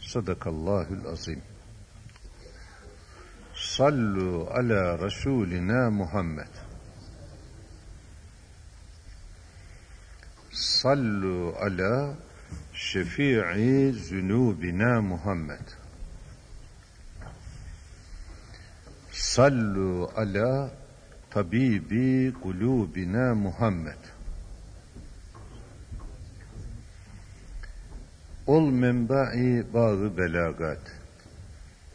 Sadakallahül azim. Sallu ala Resulina Muhammed. Sallu ala şefii zunubina Muhammed. Sallu ala tabibi kulubina Muhammed. Ol menba'i bağı belagat.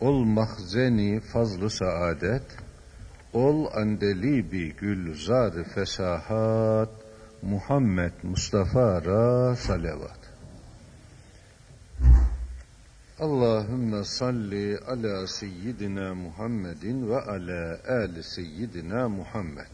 Ol mahzeni fazlı saadet. Ol andelibi gülzar fesahat. Muhammed Mustafa ra salavat. Allahümme salli ala seyyidina Muhammedin ve ala ali seyyidina Muhammed.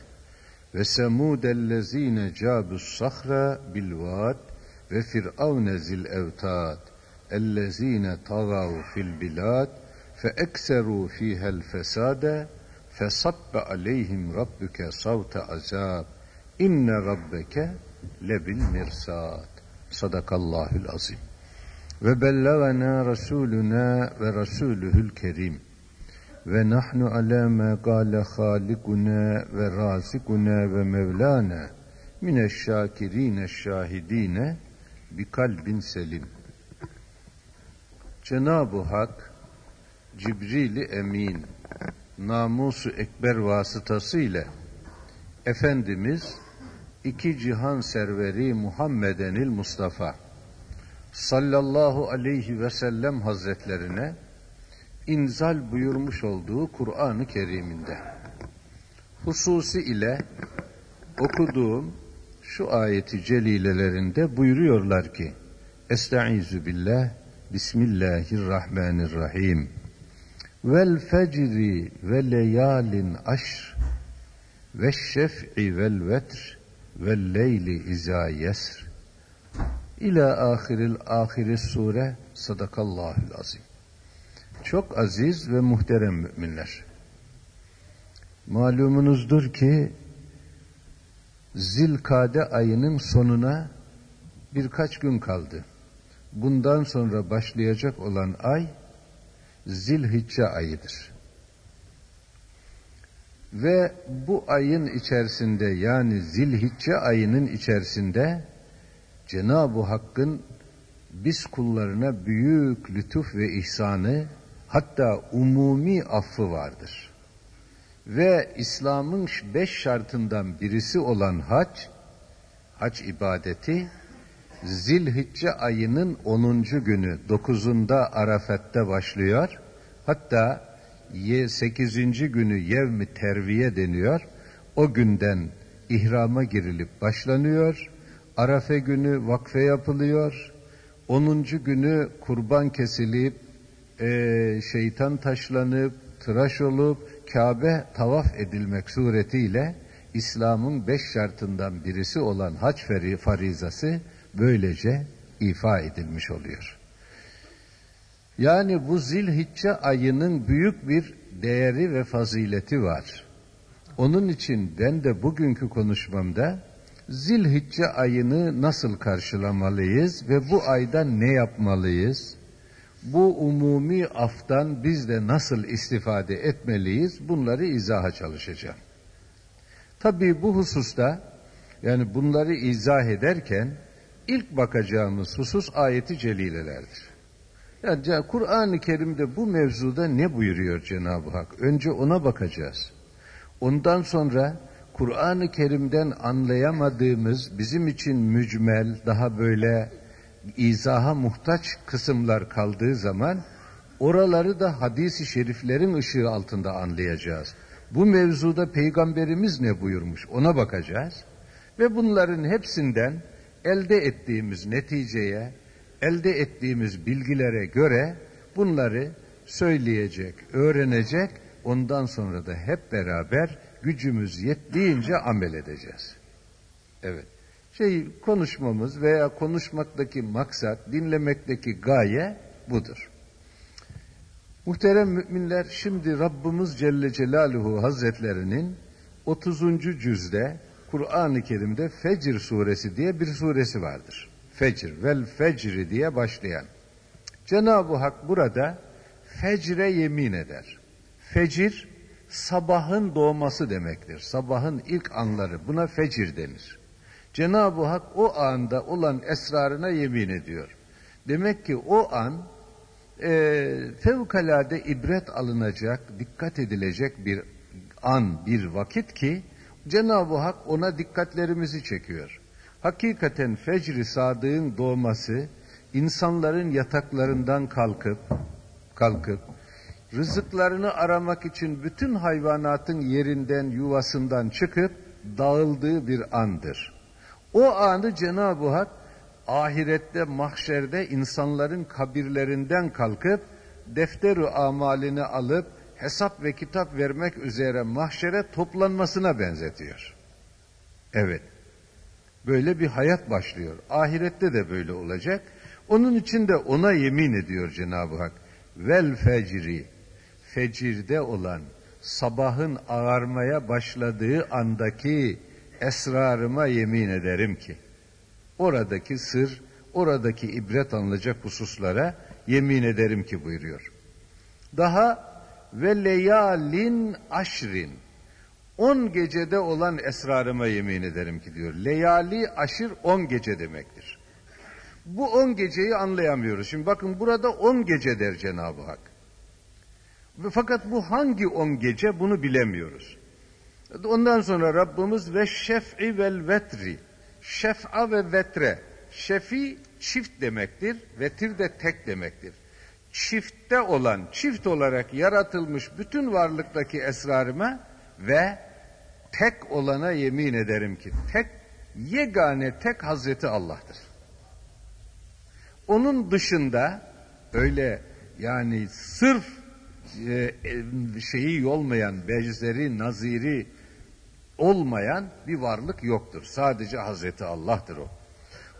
وثمود الذين جابوا الصخر بالواد وفرعون ذي الأوتاد الذين طغوا في البلاد فأكثروا فيها الفساد فصب عليهم ربك صوت عذاب إن ربك لبالمرصاد. صدق الله العظيم. وبلغنا رسولنا ورسوله الكريم. Ve nahnu ala ma qala halikuna ve razikuna ve mevlana mineşşakirine şahidine bi kalbin selim. Cenab-ı Hak Cibril-i Emin namusu ekber vasıtası ile Efendimiz iki cihan serveri Muhammedenil Mustafa sallallahu aleyhi ve sellem hazretlerine inzal buyurmuş olduğu Kur'an-ı Kerim'inde. Hususi ile okuduğum şu ayeti celilelerinde buyuruyorlar ki Estaizu billah Bismillahirrahmanirrahim. Vel fecri ve leyalin aşr ve şef'i vel vetr ve leyli izâ yesr. İlâ ahiril ahiri sure sadakallahül azim çok aziz ve muhterem müminler. Malumunuzdur ki Zilkade ayının sonuna birkaç gün kaldı. Bundan sonra başlayacak olan ay Zilhicce ayıdır. Ve bu ayın içerisinde yani Zilhicce ayının içerisinde Cenab-ı Hakk'ın biz kullarına büyük lütuf ve ihsanı hatta umumi affı vardır. Ve İslam'ın beş şartından birisi olan hac, hac ibadeti, Zilhicce ayının 10. günü 9'unda Arafat'ta başlıyor. Hatta 8. günü yevmi terviye deniyor. O günden ihrama girilip başlanıyor. Arafe günü vakfe yapılıyor. 10. günü kurban kesilip e, şeytan taşlanıp tıraş olup Kabe tavaf edilmek suretiyle İslam'ın beş şartından birisi olan hac farizası böylece ifa edilmiş oluyor. Yani bu zilhicce ayının büyük bir değeri ve fazileti var. Onun için ben de bugünkü konuşmamda zilhicce ayını nasıl karşılamalıyız ve bu ayda ne yapmalıyız? Bu umumi aftan biz de nasıl istifade etmeliyiz? Bunları izaha çalışacağım. Tabii bu hususta yani bunları izah ederken ilk bakacağımız husus ayeti celilelerdir. Yani Kur'an-ı Kerim'de bu mevzuda ne buyuruyor Cenab-ı Hak? Önce ona bakacağız. Ondan sonra Kur'an-ı Kerim'den anlayamadığımız bizim için mücmel, daha böyle izaha muhtaç kısımlar kaldığı zaman oraları da hadisi şeriflerin ışığı altında anlayacağız. Bu mevzuda peygamberimiz ne buyurmuş ona bakacağız. Ve bunların hepsinden elde ettiğimiz neticeye, elde ettiğimiz bilgilere göre bunları söyleyecek, öğrenecek, ondan sonra da hep beraber gücümüz yettiğince amel edeceğiz. Evet. Şey konuşmamız veya konuşmaktaki maksat, dinlemekteki gaye budur. Muhterem müminler şimdi Rabbimiz Celle Celaluhu Hazretlerinin 30. cüzde Kur'an-ı Kerim'de Fecr suresi diye bir suresi vardır. Fecr vel fecri diye başlayan. Cenab-ı Hak burada fecre yemin eder. Fecir sabahın doğması demektir. Sabahın ilk anları buna fecir denir. Cenab-ı Hak o anda olan esrarına yemin ediyor. Demek ki o an e, fevkalade ibret alınacak, dikkat edilecek bir an, bir vakit ki Cenab-ı Hak ona dikkatlerimizi çekiyor. Hakikaten fecri sadığın doğması, insanların yataklarından kalkıp, kalkıp, rızıklarını aramak için bütün hayvanatın yerinden, yuvasından çıkıp dağıldığı bir andır. O anı Cenab-ı Hak ahirette, mahşerde insanların kabirlerinden kalkıp defteru amalini alıp hesap ve kitap vermek üzere mahşere toplanmasına benzetiyor. Evet. Böyle bir hayat başlıyor. Ahirette de böyle olacak. Onun için de ona yemin ediyor Cenab-ı Hak. Vel fecri. Fecirde olan sabahın ağarmaya başladığı andaki esrarıma yemin ederim ki oradaki sır, oradaki ibret alınacak hususlara yemin ederim ki buyuruyor. Daha ve leyalin aşrin on gecede olan esrarıma yemin ederim ki diyor. Leyali aşır on gece demektir. Bu on geceyi anlayamıyoruz. Şimdi bakın burada on gece der Cenab-ı Hak. Fakat bu hangi on gece bunu bilemiyoruz. Ondan sonra Rabbimiz ve şef'i vel vetri şef'a ve vetre şefi çift demektir, vetir de tek demektir. Çiftte olan, çift olarak yaratılmış bütün varlıktaki esrarıma ve tek olana yemin ederim ki tek, yegane tek Hazreti Allah'tır. Onun dışında öyle yani sırf e, e şeyi olmayan, benzeri, naziri olmayan bir varlık yoktur. Sadece Hazreti Allah'tır o.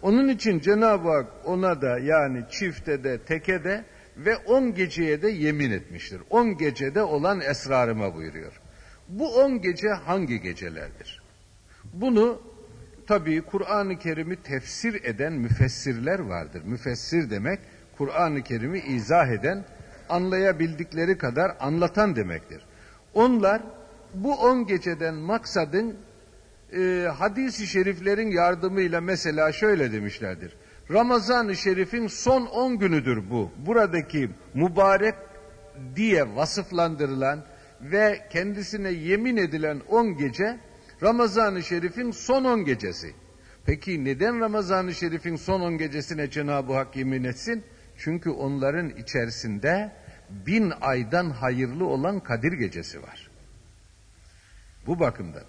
Onun için Cenab-ı Hak ona da yani çifte de teke de ve on geceye de yemin etmiştir. On gecede olan esrarıma buyuruyor. Bu on gece hangi gecelerdir? Bunu tabii Kur'an-ı Kerim'i tefsir eden müfessirler vardır. Müfessir demek Kur'an-ı Kerim'i izah eden, anlayabildikleri kadar anlatan demektir. Onlar bu on geceden maksadın e, hadis-i şeriflerin yardımıyla mesela şöyle demişlerdir. Ramazan-ı Şerif'in son on günüdür bu. Buradaki mübarek diye vasıflandırılan ve kendisine yemin edilen on gece Ramazan-ı Şerif'in son on gecesi. Peki neden Ramazan-ı Şerif'in son on gecesine Cenab-ı Hak yemin etsin? Çünkü onların içerisinde bin aydan hayırlı olan Kadir gecesi var. Bu bakımdan.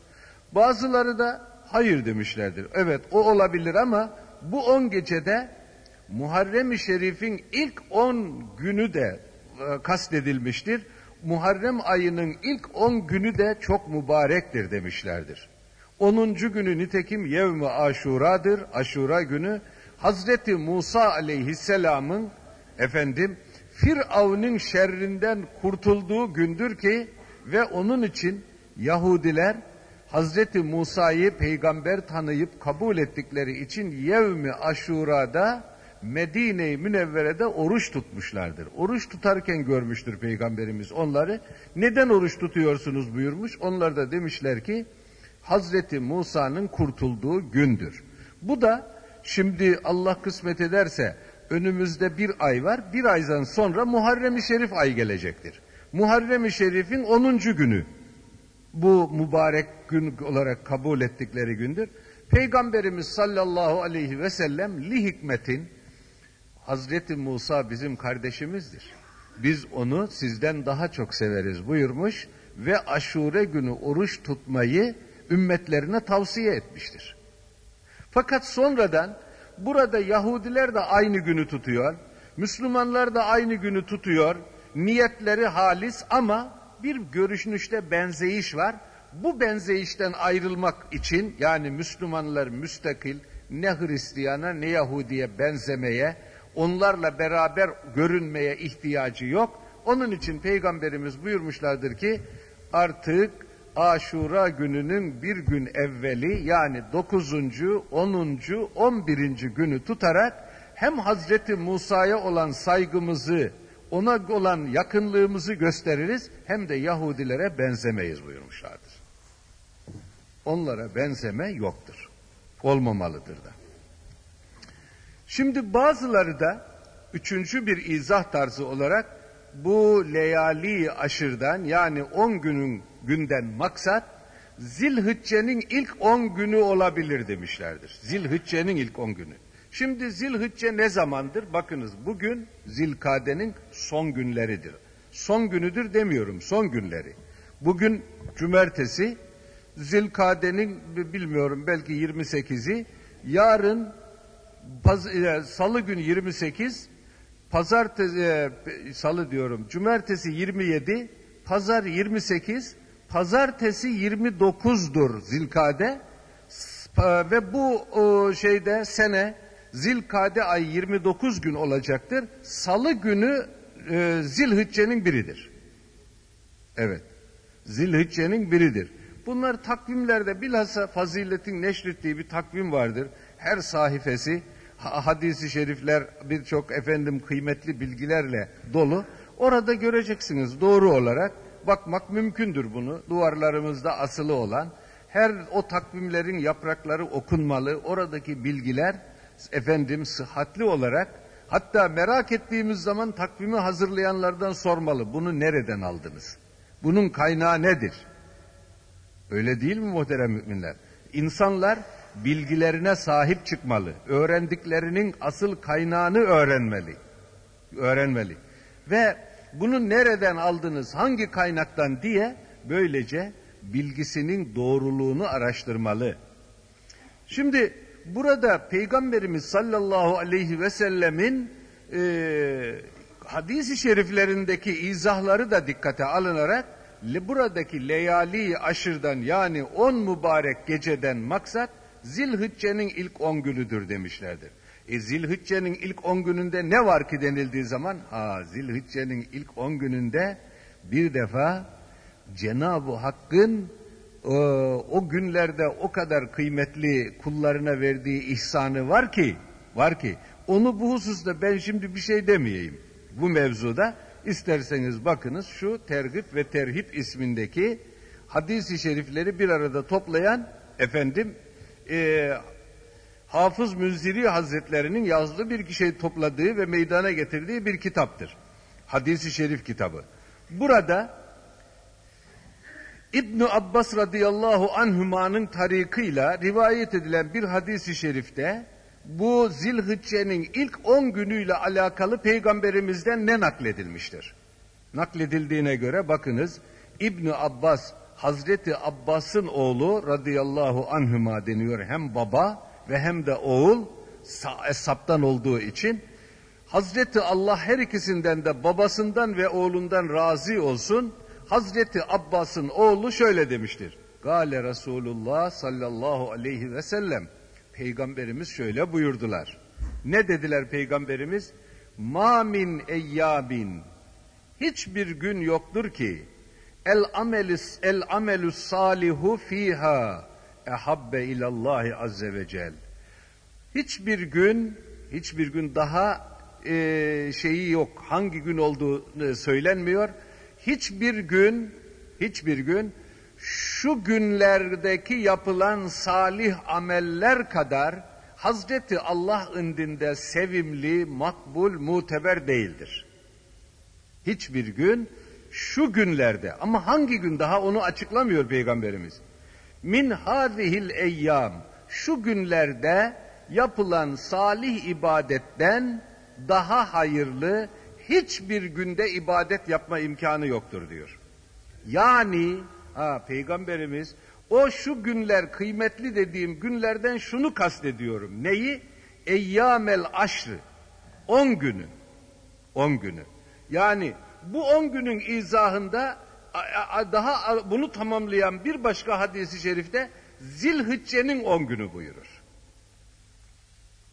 Bazıları da hayır demişlerdir. Evet o olabilir ama bu on gecede Muharrem-i Şerif'in ilk on günü de e, kastedilmiştir. Muharrem ayının ilk on günü de çok mübarektir demişlerdir. Onuncu günü nitekim yevmi aşuradır. Aşura günü Hazreti Musa aleyhisselamın efendim Firavun'un şerrinden kurtulduğu gündür ki ve onun için Yahudiler Hazreti Musa'yı peygamber tanıyıp kabul ettikleri için yevmi aşurada Medine-i Münevvere'de oruç tutmuşlardır. Oruç tutarken görmüştür Peygamberimiz onları. Neden oruç tutuyorsunuz buyurmuş. Onlar da demişler ki Hazreti Musa'nın kurtulduğu gündür. Bu da şimdi Allah kısmet ederse önümüzde bir ay var. Bir aydan sonra Muharrem-i Şerif ay gelecektir. Muharrem-i Şerif'in 10. günü bu mübarek gün olarak kabul ettikleri gündür. Peygamberimiz sallallahu aleyhi ve sellem li hikmetin Hazreti Musa bizim kardeşimizdir. Biz onu sizden daha çok severiz buyurmuş ve aşure günü oruç tutmayı ümmetlerine tavsiye etmiştir. Fakat sonradan burada Yahudiler de aynı günü tutuyor, Müslümanlar da aynı günü tutuyor, niyetleri halis ama bir görüşünüşte benzeyiş var. Bu benzeyişten ayrılmak için yani Müslümanlar müstakil ne Hristiyana ne Yahudiye benzemeye, onlarla beraber görünmeye ihtiyacı yok. Onun için Peygamberimiz buyurmuşlardır ki artık Aşura gününün bir gün evveli yani 9. 10. 11. günü tutarak hem Hazreti Musa'ya olan saygımızı, ona olan yakınlığımızı gösteririz hem de Yahudilere benzemeyiz buyurmuşlardır. Onlara benzeme yoktur. Olmamalıdır da. Şimdi bazıları da üçüncü bir izah tarzı olarak bu leyali aşırdan yani on günün günden maksat Zilhicce'nin ilk on günü olabilir demişlerdir. Zilhicce'nin ilk on günü. Şimdi Zilhicce ne zamandır? Bakınız bugün Zilkade'nin son günleridir. Son günüdür demiyorum, son günleri. Bugün cumartesi, Zilkade'nin bilmiyorum belki 28'i, yarın paz, e, salı günü 28, pazartesi, e, salı diyorum, cumartesi 27, pazar 28, pazartesi 29'dur Zilkade ve bu şeyde sene Zilkade ay 29 gün olacaktır. Salı günü e, Zilhicce'nin biridir. Evet. Zilhicce'nin biridir. Bunlar takvimlerde bilhassa faziletin neşrettiği bir takvim vardır. Her sahifesi hadisi şerifler birçok efendim kıymetli bilgilerle dolu. Orada göreceksiniz doğru olarak bakmak mümkündür bunu. Duvarlarımızda asılı olan her o takvimlerin yaprakları okunmalı. Oradaki bilgiler efendim sıhhatli olarak hatta merak ettiğimiz zaman takvimi hazırlayanlardan sormalı. Bunu nereden aldınız? Bunun kaynağı nedir? Öyle değil mi muhterem müminler? İnsanlar bilgilerine sahip çıkmalı. Öğrendiklerinin asıl kaynağını öğrenmeli. Öğrenmeli. Ve bunu nereden aldınız, hangi kaynaktan diye böylece bilgisinin doğruluğunu araştırmalı. Şimdi burada Peygamberimiz sallallahu aleyhi ve sellemin e, hadisi şeriflerindeki izahları da dikkate alınarak buradaki leyali aşırdan yani on mübarek geceden maksat Zilhicce'nin ilk on günüdür demişlerdir. E Zilhicce'nin ilk on gününde ne var ki denildiği zaman ha Zilhicce'nin ilk on gününde bir defa Cenab-ı Hakk'ın o, o günlerde o kadar kıymetli kullarına verdiği ihsanı var ki var ki onu bu hususta ben şimdi bir şey demeyeyim. Bu mevzuda isterseniz bakınız şu Tergip ve Terhip ismindeki hadisi şerifleri bir arada toplayan efendim e, Hafız Münziri Hazretlerinin yazdığı bir kişi topladığı ve meydana getirdiği bir kitaptır. Hadisi şerif kitabı. Burada İbn Abbas radıyallahu anhümanın tarikıyla rivayet edilen bir hadisi şerifte bu Zilhicce'nin ilk 10 günüyle alakalı peygamberimizden ne nakledilmiştir? nakledildiğine göre bakınız İbni Abbas Hazreti Abbas'ın oğlu radıyallahu anhüma deniyor hem baba ve hem de oğul hesaptan olduğu için Hazreti Allah her ikisinden de babasından ve oğlundan razı olsun. Hazreti Abbas'ın oğlu şöyle demiştir. Gale Resulullah sallallahu aleyhi ve sellem. Peygamberimiz şöyle buyurdular. Ne dediler peygamberimiz? Ma min eyyabin. Hiçbir gün yoktur ki el amelis el amelus salihu fiha ehabbe ilallahi azze ve cel. Hiçbir gün hiçbir gün daha e, şeyi yok. Hangi gün olduğu söylenmiyor. Hiçbir gün hiçbir gün şu günlerdeki yapılan salih ameller kadar Hazreti Allah indinde sevimli, makbul, muteber değildir. Hiçbir gün şu günlerde ama hangi gün daha onu açıklamıyor Peygamberimiz. Min hazihil eyyam şu günlerde yapılan salih ibadetten daha hayırlı hiçbir günde ibadet yapma imkanı yoktur diyor. Yani ha, peygamberimiz o şu günler kıymetli dediğim günlerden şunu kastediyorum. Neyi? Eyyamel aşrı. On günü. On günü. Yani bu on günün izahında daha bunu tamamlayan bir başka hadisi şerifte Zilhicce'nin on günü buyurur.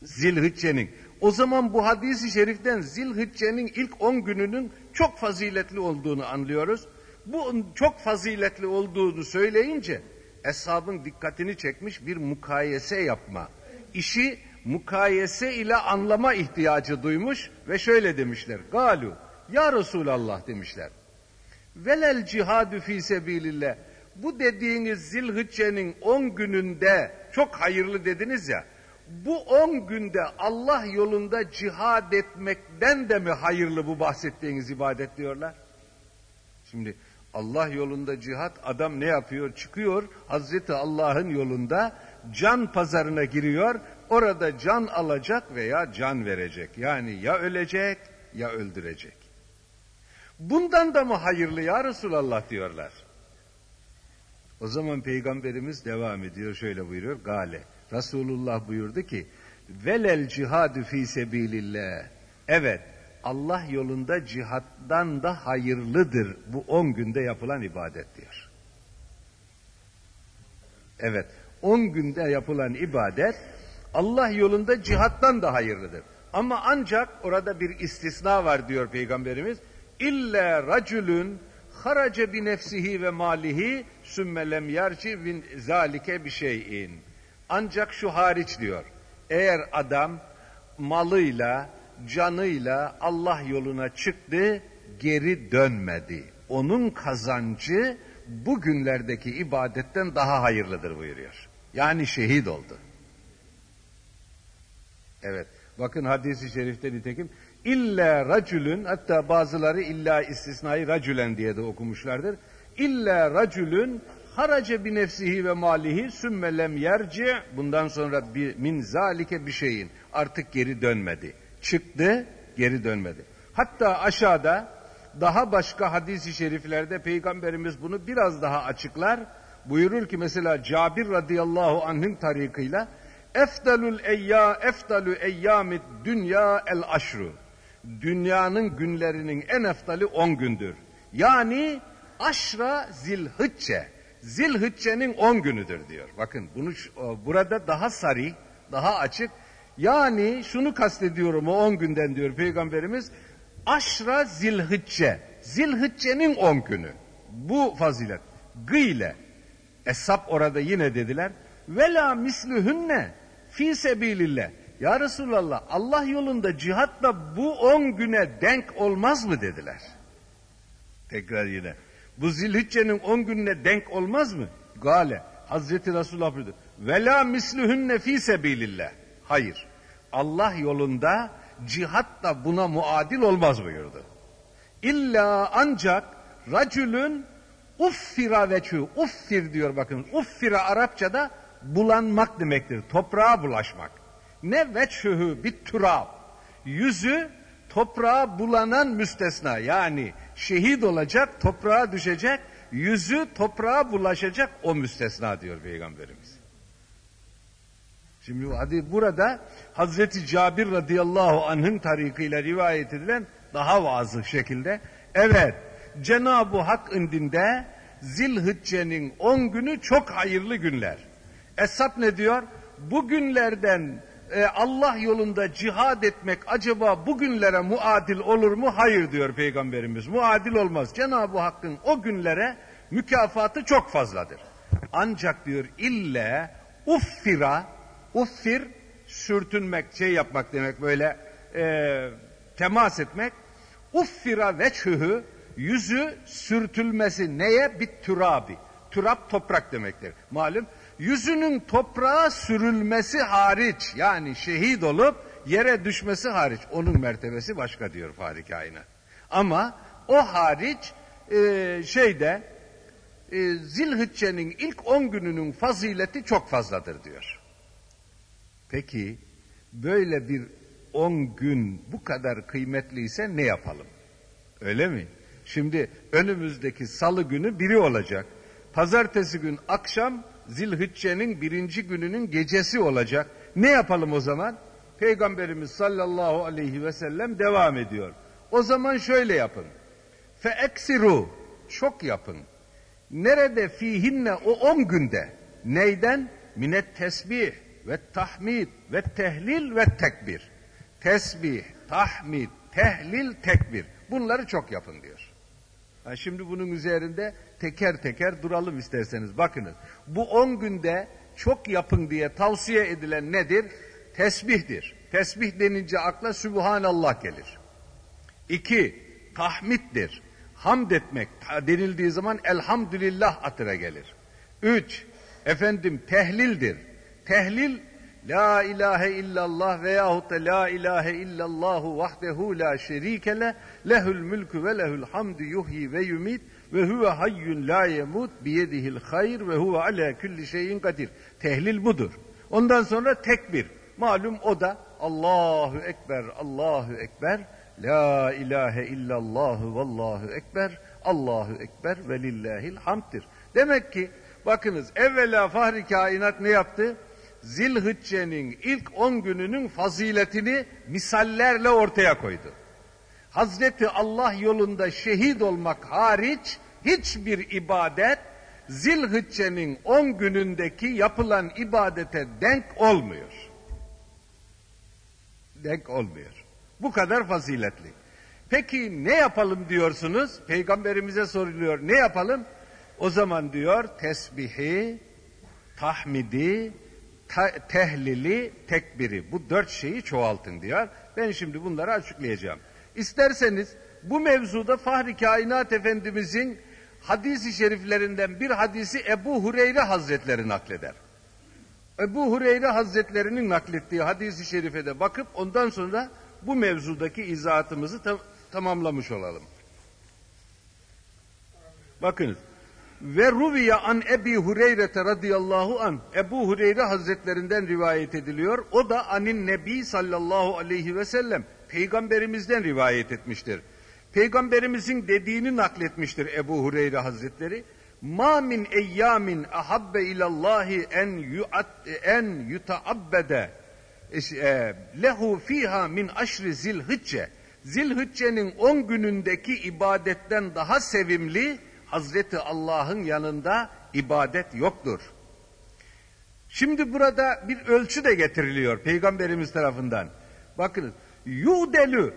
Zilhicce'nin. O zaman bu hadisi şeriften Zilhicce'nin ilk on gününün çok faziletli olduğunu anlıyoruz. Bu çok faziletli olduğunu söyleyince eshabın dikkatini çekmiş bir mukayese yapma. İşi mukayese ile anlama ihtiyacı duymuş ve şöyle demişler. Galu ya Resulallah demişler. Velel cihadü fi sebilillah. Bu dediğiniz Zilhicce'nin on gününde çok hayırlı dediniz ya bu on günde Allah yolunda cihad etmekten de mi hayırlı bu bahsettiğiniz ibadet diyorlar? Şimdi Allah yolunda cihat adam ne yapıyor? Çıkıyor Hazreti Allah'ın yolunda can pazarına giriyor. Orada can alacak veya can verecek. Yani ya ölecek ya öldürecek. Bundan da mı hayırlı ya Resulallah diyorlar. O zaman peygamberimiz devam ediyor şöyle buyuruyor. Gale. Resulullah buyurdu ki velel cihadu fi sebilillah. Evet Allah yolunda cihattan da hayırlıdır bu on günde yapılan ibadet diyor. Evet on günde yapılan ibadet Allah yolunda cihattan da hayırlıdır. Ama ancak orada bir istisna var diyor Peygamberimiz. İlla racülün harace bi nefsihi ve malihi sümme lem yarci min zalike bir şeyin. Ancak şu hariç diyor. Eğer adam malıyla, canıyla Allah yoluna çıktı, geri dönmedi. Onun kazancı bugünlerdeki ibadetten daha hayırlıdır buyuruyor. Yani şehit oldu. Evet. Bakın hadisi şerifte nitekim illa racülün hatta bazıları illa istisnai racülen diye de okumuşlardır. İlla racülün harace bi nefsihi ve malihi sümme lem yerci bundan sonra bir min zalike bir şeyin artık geri dönmedi. Çıktı geri dönmedi. Hatta aşağıda daha başka hadisi şeriflerde peygamberimiz bunu biraz daha açıklar. Buyurur ki mesela Cabir radıyallahu anh'ın tarikıyla efdalul eyya efdalu eyyamid dünya el aşru. Dünyanın günlerinin en eftali on gündür. Yani aşra zilhicce Zilhicce'nin on günüdür diyor. Bakın bunu burada daha sarı, daha açık. Yani şunu kastediyorum o on günden diyor Peygamberimiz. Aşra zilhicce. Zilhicce'nin on günü. Bu fazilet. Gıyle. Esap orada yine dediler. Vela mislühünne fi sebilillah. Ya Resulallah Allah yolunda cihatla bu on güne denk olmaz mı dediler. Tekrar yine. Bu zilhiccenin on gününe denk olmaz mı? Gale. Hazreti Resulullah buyurdu. Vela mislühünne fi sebilillah. Hayır. Allah yolunda cihat da buna muadil olmaz buyurdu. İlla ancak racülün uffira veçü. Uffir diyor bakın. Uffira Arapçada bulanmak demektir. Toprağa bulaşmak. Ne veçhühü bit turab. Yüzü toprağa bulanan müstesna. Yani şehit olacak, toprağa düşecek, yüzü toprağa bulaşacak o müstesna diyor Peygamberimiz. Şimdi hadi burada Hazreti Cabir radıyallahu anh'ın tarikıyla rivayet edilen daha vazı şekilde evet Cenab-ı Hak indinde Zilhicce'nin 10 günü çok hayırlı günler. Esat ne diyor? Bu günlerden e, Allah yolunda cihad etmek acaba bugünlere muadil olur mu? Hayır diyor Peygamberimiz. Muadil olmaz. Cenab-ı Hakk'ın o günlere mükafatı çok fazladır. Ancak diyor ille uffira, uffir sürtünmek, şey yapmak demek böyle e, temas etmek. Uffira veçhühü yüzü sürtülmesi neye? Bir türabi. Türap toprak demektir. Malum yüzünün toprağa sürülmesi hariç yani şehit olup yere düşmesi hariç onun mertebesi başka diyor Fahri Kainat. Ama o hariç e, şeyde e, Zilhicce'nin ilk on gününün fazileti çok fazladır diyor. Peki böyle bir on gün bu kadar kıymetliyse ne yapalım? Öyle mi? Şimdi önümüzdeki salı günü biri olacak. Pazartesi gün akşam Zilhicce'nin birinci gününün gecesi olacak. Ne yapalım o zaman? Peygamberimiz sallallahu aleyhi ve sellem devam ediyor. O zaman şöyle yapın. Fe eksiru çok yapın. Nerede fihinne o on günde neyden? Minet tesbih ve tahmid ve tehlil ve tekbir. Tesbih, tahmid, tehlil, tekbir. Bunları çok yapın diyor. Ha şimdi bunun üzerinde teker teker duralım isterseniz. Bakınız bu on günde çok yapın diye tavsiye edilen nedir? Tesbihdir. Tesbih denince akla Sübhanallah gelir. İki, tahmittir. Hamd etmek denildiği zaman elhamdülillah atıra gelir. Üç, efendim tehlildir. Tehlil La ilahe illallah veyahut da la ilahe illallahu vahdehu la şerike le lehül mülkü ve lehül hamdu yuhyi ve yumit ve huve hayyun la yemut biyedihil hayr ve huve ala kulli şeyin kadir. Tehlil budur. Ondan sonra tekbir. Malum o da Allahu Ekber, Allahu Ekber, La ilahe illallahu vallahu ekber, Allahu ekber ve lillahil hamddir. Demek ki bakınız evvela fahri kainat ne yaptı? Zilhicce'nin ilk on gününün faziletini misallerle ortaya koydu. Hazreti Allah yolunda şehit olmak hariç hiçbir ibadet Zilhicce'nin on günündeki yapılan ibadete denk olmuyor. Denk olmuyor. Bu kadar faziletli. Peki ne yapalım diyorsunuz? Peygamberimize soruluyor. Ne yapalım? O zaman diyor tesbihi, tahmidi, tehlili, tekbiri. Bu dört şeyi çoğaltın diyor. Ben şimdi bunları açıklayacağım. İsterseniz bu mevzuda Fahri Kainat Efendimizin hadisi şeriflerinden bir hadisi Ebu Hureyre Hazretleri nakleder. Ebu Hureyre Hazretlerinin naklettiği hadisi şerifede bakıp ondan sonra bu mevzudaki izahatımızı tam, tamamlamış olalım. Bakınız. Ve ruviye an Ebi Hureyre radıyallahu an Ebu Hureyre Hazretlerinden rivayet ediliyor. O da anin Nebi sallallahu aleyhi ve sellem peygamberimizden rivayet etmiştir. Peygamberimizin dediğini nakletmiştir Ebu Hureyre Hazretleri. Ma min eyyamin ahabbe ilallahi en yu'at en yutaabbede e, lehu fiha min aşri zilhicce Zilhicce'nin on günündeki ibadetten daha sevimli Hazreti Allah'ın yanında ibadet yoktur. Şimdi burada bir ölçü de getiriliyor Peygamberimiz tarafından. Bakınız yudelü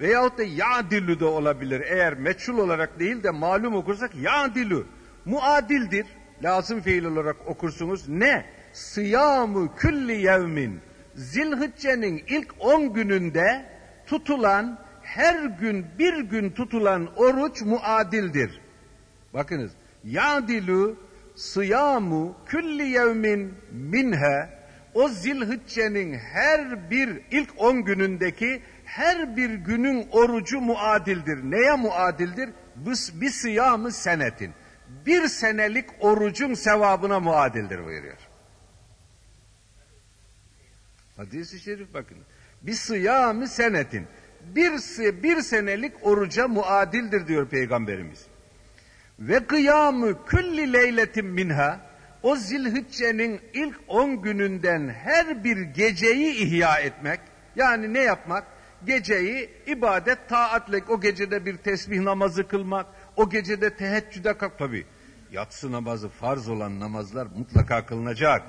veyahut da yadilü de olabilir. Eğer meçhul olarak değil de malum okursak yadilü muadildir. Lazım fiil olarak okursunuz. Ne? Sıyamu külli yevmin. Zilhicce'nin ilk on gününde tutulan her gün bir gün tutulan oruç muadildir. Bakınız. Yadilu sıyamu külli yevmin minhe o zilhiccenin her bir ilk on günündeki her bir günün orucu muadildir. Neye muadildir? Bir, sıyamı senetin. Bir senelik orucun sevabına muadildir buyuruyor. Hadis-i şerif bakın. Bir sıyamı senetin. bir, bir senelik oruca muadildir diyor Peygamberimiz. Ve kıyamı külli leyletin minha o zilhiccenin ilk on gününden her bir geceyi ihya etmek yani ne yapmak? Geceyi ibadet taatle o gecede bir tesbih namazı kılmak, o gecede teheccüde kalk tabi. Yatsı namazı farz olan namazlar mutlaka kılınacak.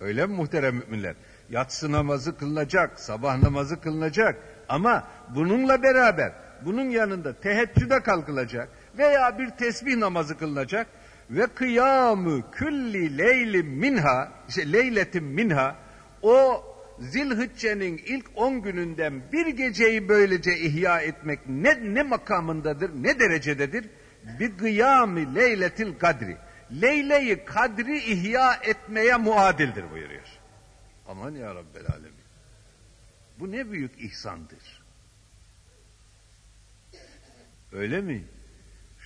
Öyle mi muhterem müminler? Yatsı namazı kılınacak, sabah namazı kılınacak. Ama bununla beraber bunun yanında teheccüde kalkılacak veya bir tesbih namazı kılınacak ve kıyamı külli leylim minha işte leyletin minha o Zilhicce'nin ilk on gününden bir geceyi böylece ihya etmek ne, ne makamındadır, ne derecededir? Bir kıyami leyletil kadri. Leyleyi kadri ihya etmeye muadildir buyuruyor. Aman ya Rabbel Alemin. Bu ne büyük ihsandır. Öyle mi?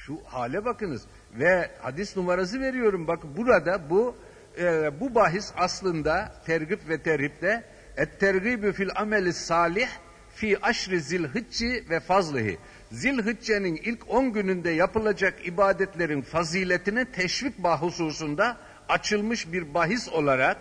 Şu hale bakınız. Ve hadis numarası veriyorum. Bak burada bu e, bu bahis aslında tergip ve terhipte et-tergibü fil ameli salih fi aşri zilhicci ve fazlihi. Zilhicce'nin ilk 10 gününde yapılacak ibadetlerin faziletine teşvik bahususunda açılmış bir bahis olarak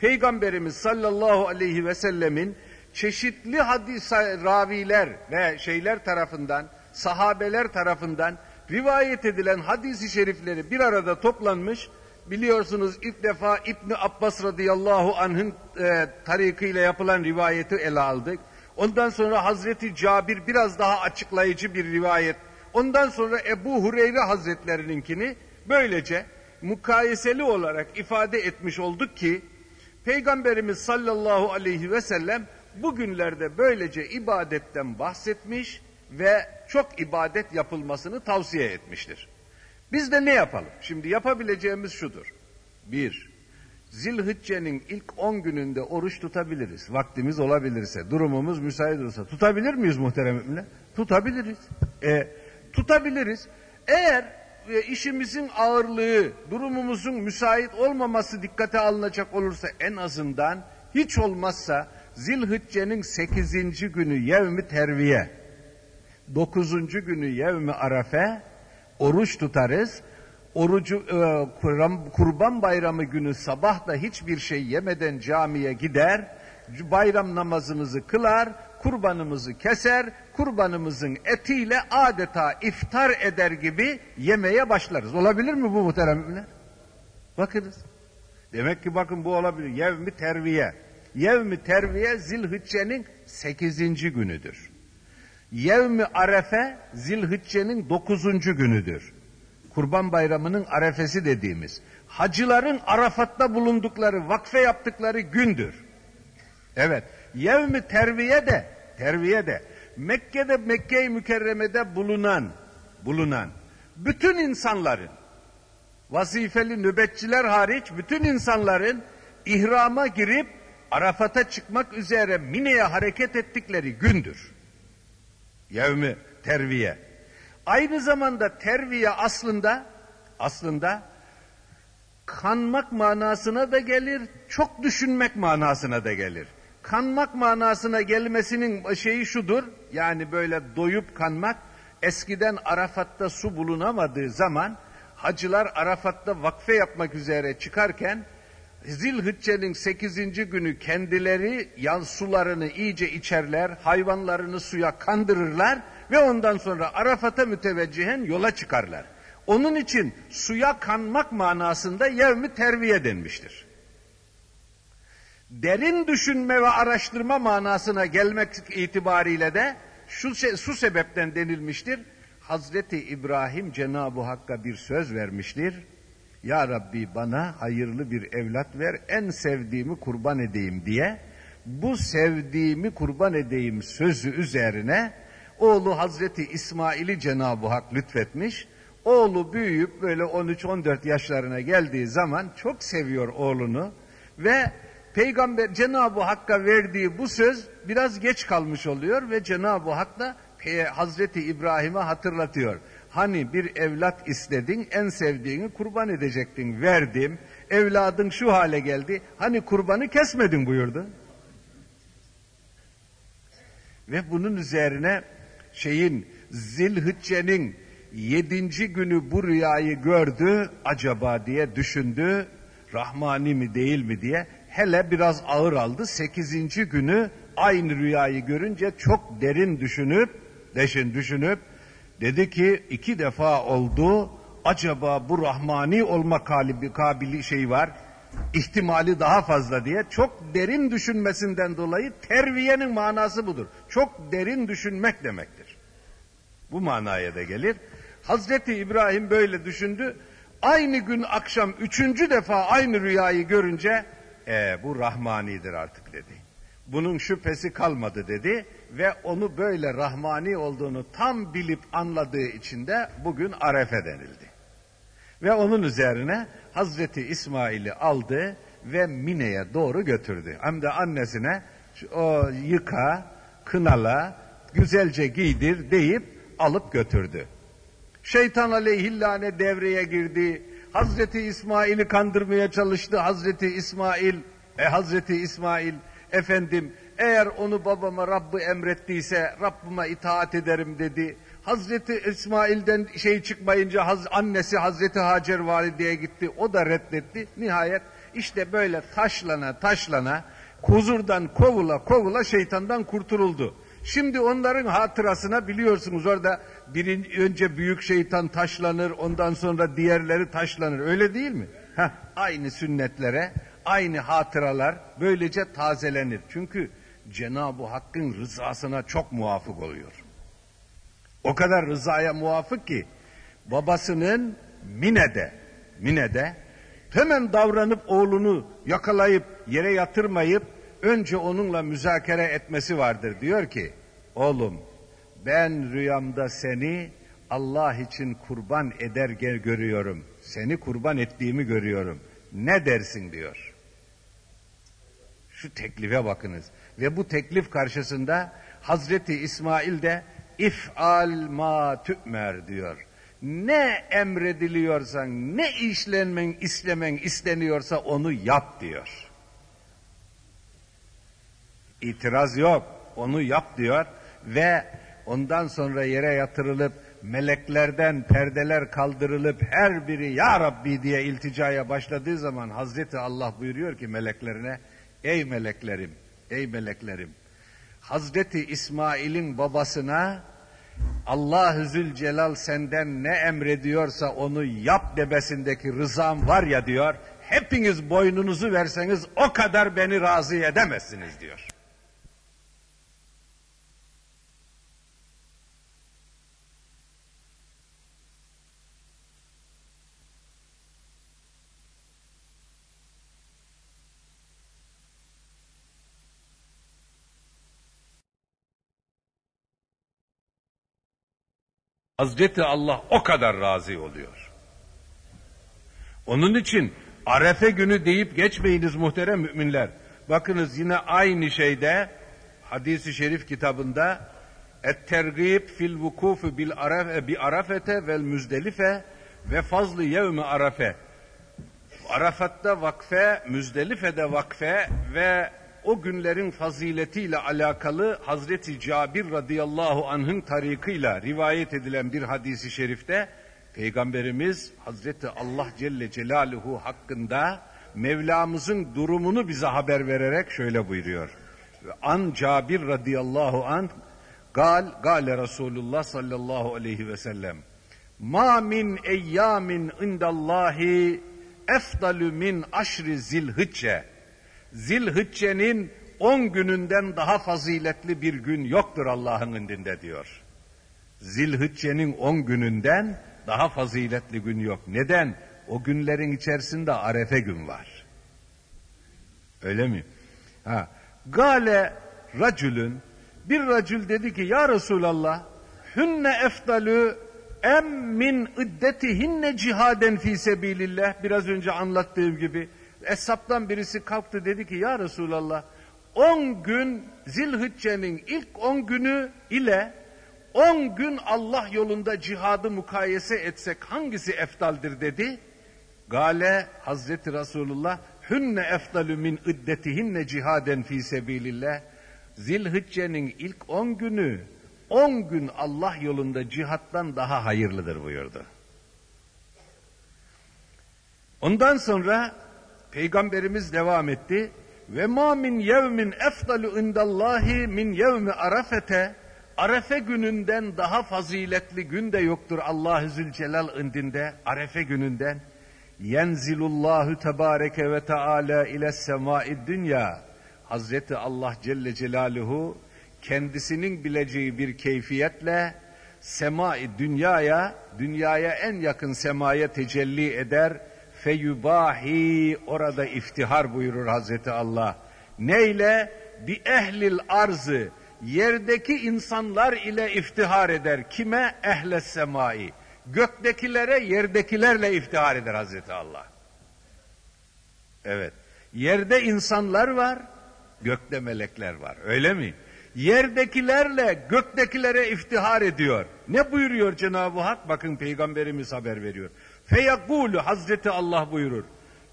Peygamberimiz sallallahu aleyhi ve sellemin çeşitli hadis raviler ve şeyler tarafından, sahabeler tarafından rivayet edilen hadisi şerifleri bir arada toplanmış. Biliyorsunuz ilk defa İbni Abbas radıyallahu anh'ın e, tarikıyla yapılan rivayeti ele aldık. Ondan sonra Hazreti Cabir biraz daha açıklayıcı bir rivayet. Ondan sonra Ebu Hureyre Hazretlerininkini böylece mukayeseli olarak ifade etmiş olduk ki Peygamberimiz sallallahu aleyhi ve sellem bugünlerde böylece ibadetten bahsetmiş ve çok ibadet yapılmasını tavsiye etmiştir. Biz de ne yapalım? Şimdi yapabileceğimiz şudur. Bir, Zilhicce'nin ilk on gününde oruç tutabiliriz. Vaktimiz olabilirse, durumumuz müsait olursa. Tutabilir miyiz muhterem müminler? Tutabiliriz. E, tutabiliriz. Eğer e, işimizin ağırlığı, durumumuzun müsait olmaması dikkate alınacak olursa en azından hiç olmazsa Zilhicce'nin sekizinci günü yevmi terviye, dokuzuncu günü yevmi arafe oruç tutarız. Orucu e, kurban bayramı günü sabah da hiçbir şey yemeden camiye gider. Bayram namazımızı kılar, kurbanımızı keser, kurbanımızın etiyle adeta iftar eder gibi yemeye başlarız. Olabilir mi bu muhteremler? Bakınız. Demek ki bakın bu olabilir. Yevmi terviye. Yevmi terviye zilhiccenin sekizinci günüdür. Yevmi arefe zilhiccenin dokuzuncu günüdür. Kurban bayramının arefesi dediğimiz. Hacıların Arafat'ta bulundukları, vakfe yaptıkları gündür. Evet. Yevmi terviye de, terviye de Mekke'de Mekke-i Mükerreme'de bulunan bulunan bütün insanların vazifeli nöbetçiler hariç bütün insanların ihrama girip Arafat'a çıkmak üzere Mine'ye hareket ettikleri gündür. Yevmi terviye. Aynı zamanda terviye aslında aslında kanmak manasına da gelir, çok düşünmek manasına da gelir. Kanmak manasına gelmesinin şeyi şudur, yani böyle doyup kanmak, eskiden Arafat'ta su bulunamadığı zaman, hacılar Arafat'ta vakfe yapmak üzere çıkarken, Zilhicce'nin 8. günü kendileri yan sularını iyice içerler, hayvanlarını suya kandırırlar ve ondan sonra Arafat'a müteveccihen yola çıkarlar. Onun için suya kanmak manasında yevmi terviye denmiştir. Derin düşünme ve araştırma manasına gelmek itibariyle de şu su sebepten denilmiştir. Hazreti İbrahim Cenab-ı Hakk'a bir söz vermiştir. Ya Rabbi bana hayırlı bir evlat ver, en sevdiğimi kurban edeyim diye. Bu sevdiğimi kurban edeyim sözü üzerine oğlu Hazreti İsmail'i Cenab-ı Hak lütfetmiş. Oğlu büyüyüp böyle 13-14 yaşlarına geldiği zaman çok seviyor oğlunu ve Peygamber Cenab-ı Hakk'a verdiği bu söz biraz geç kalmış oluyor ve Cenab-ı Hak da Hazreti İbrahim'e hatırlatıyor. Hani bir evlat istedin, en sevdiğini kurban edecektin, verdim. Evladın şu hale geldi, hani kurbanı kesmedin buyurdu. Ve bunun üzerine şeyin Zilhicce'nin yedinci günü bu rüyayı gördü acaba diye düşündü. Rahmani mi değil mi diye hele biraz ağır aldı. Sekizinci günü aynı rüyayı görünce çok derin düşünüp deşin düşünüp dedi ki iki defa oldu acaba bu rahmani olma kalibi kabili şey var ihtimali daha fazla diye çok derin düşünmesinden dolayı terviyenin manası budur. Çok derin düşünmek demektir. Bu manaya da gelir. Hazreti İbrahim böyle düşündü. Aynı gün akşam üçüncü defa aynı rüyayı görünce e, bu Rahmani'dir artık dedi. Bunun şüphesi kalmadı dedi ve onu böyle Rahmani olduğunu tam bilip anladığı için de bugün Arefe denildi. Ve onun üzerine Hazreti İsmail'i aldı ve Mine'ye doğru götürdü. Hem de annesine o yıka, kınala, güzelce giydir deyip alıp götürdü. Şeytan aleyhillâne devreye girdi. Hazreti İsmail'i kandırmaya çalıştı. Hazreti İsmail, e Hazreti İsmail efendim eğer onu babama Rabbı emrettiyse Rabbime itaat ederim dedi. Hazreti İsmail'den şey çıkmayınca annesi Hazreti Hacer valideye gitti. O da reddetti. Nihayet işte böyle taşlana taşlana huzurdan kovula kovula şeytandan kurtululdu. Şimdi onların hatırasına biliyorsunuz orada birinci, önce büyük şeytan taşlanır ondan sonra diğerleri taşlanır öyle değil mi? Heh, aynı sünnetlere aynı hatıralar böylece tazelenir. Çünkü Cenab-ı Hakk'ın rızasına çok muvafık oluyor. O kadar rızaya muvafık ki babasının Mine'de, Mine'de hemen davranıp oğlunu yakalayıp yere yatırmayıp önce onunla müzakere etmesi vardır. Diyor ki oğlum ben rüyamda seni Allah için kurban eder görüyorum. Seni kurban ettiğimi görüyorum. Ne dersin diyor. Şu teklife bakınız. Ve bu teklif karşısında Hazreti İsmail de if'al ma tü'mer diyor. Ne emrediliyorsan, ne işlenmen, istemen isteniyorsa onu yap diyor. İtiraz yok, onu yap diyor ve ondan sonra yere yatırılıp meleklerden perdeler kaldırılıp her biri ya Rabbi diye ilticaya başladığı zaman Hazreti Allah buyuruyor ki meleklerine ey meleklerim, ey meleklerim Hazreti İsmail'in babasına Allah-u Zülcelal senden ne emrediyorsa onu yap debesindeki rızam var ya diyor. Hepiniz boynunuzu verseniz o kadar beni razı edemezsiniz diyor. Hazreti Allah o kadar razı oluyor. Onun için Arefe günü deyip geçmeyiniz muhterem müminler. Bakınız yine aynı şeyde hadisi şerif kitabında Et-tergib fil vukufu bil arafe bi arafete vel müzdelife ve fazlı yevmi arafe. Arafat'ta vakfe, Müzdelife'de vakfe ve o günlerin faziletiyle alakalı Hazreti Cabir radıyallahu anh'ın tarikıyla rivayet edilen bir hadisi şerifte Peygamberimiz Hazreti Allah Celle Celaluhu hakkında Mevlamızın durumunu bize haber vererek şöyle buyuruyor. An Cabir radıyallahu anh gal gale Resulullah sallallahu aleyhi ve sellem ma min eyyamin indallahi efdalü min aşri zilhicce Zilhicce'nin on gününden daha faziletli bir gün yoktur Allah'ın indinde diyor. Zilhicce'nin on gününden daha faziletli gün yok. Neden? O günlerin içerisinde arefe gün var. Öyle mi? Ha. Gale racülün bir racül dedi ki ya Resulallah hünne efdalü em min iddetihinne cihaden fi sebilillah biraz önce anlattığım gibi Eshaptan birisi kalktı dedi ki ya Resulallah 10 gün Zilhicce'nin ilk 10 günü ile 10 gün Allah yolunda cihadı mukayese etsek hangisi eftaldir dedi. Gale Hazreti Resulullah hünne eftalü min iddetihinne cihaden fi sebilillah. Zilhicce'nin ilk on günü, on gün Allah yolunda cihattan daha hayırlıdır buyurdu. Ondan sonra Peygamberimiz devam etti. Ve ma min yevmin efdalu indallahi min yevmi arafete. Arefe gününden daha faziletli gün de yoktur Allah Zülcelal indinde Arefe gününden. Yenzilullahu tebareke ve teala ile semai dünya. Hazreti Allah Celle Celaluhu kendisinin bileceği bir keyfiyetle semai dünyaya dünyaya en yakın semaya tecelli eder feyubahi orada iftihar buyurur Hazreti Allah. Neyle? Bi ehlil arzı yerdeki insanlar ile iftihar eder. Kime? Ehle semai. Göktekilere yerdekilerle iftihar eder Hazreti Allah. Evet. Yerde insanlar var, gökte melekler var. Öyle mi? Yerdekilerle göktekilere iftihar ediyor. Ne buyuruyor Cenab-ı Hak? Bakın Peygamberimiz haber veriyor. Feyakulu Hazreti Allah buyurur.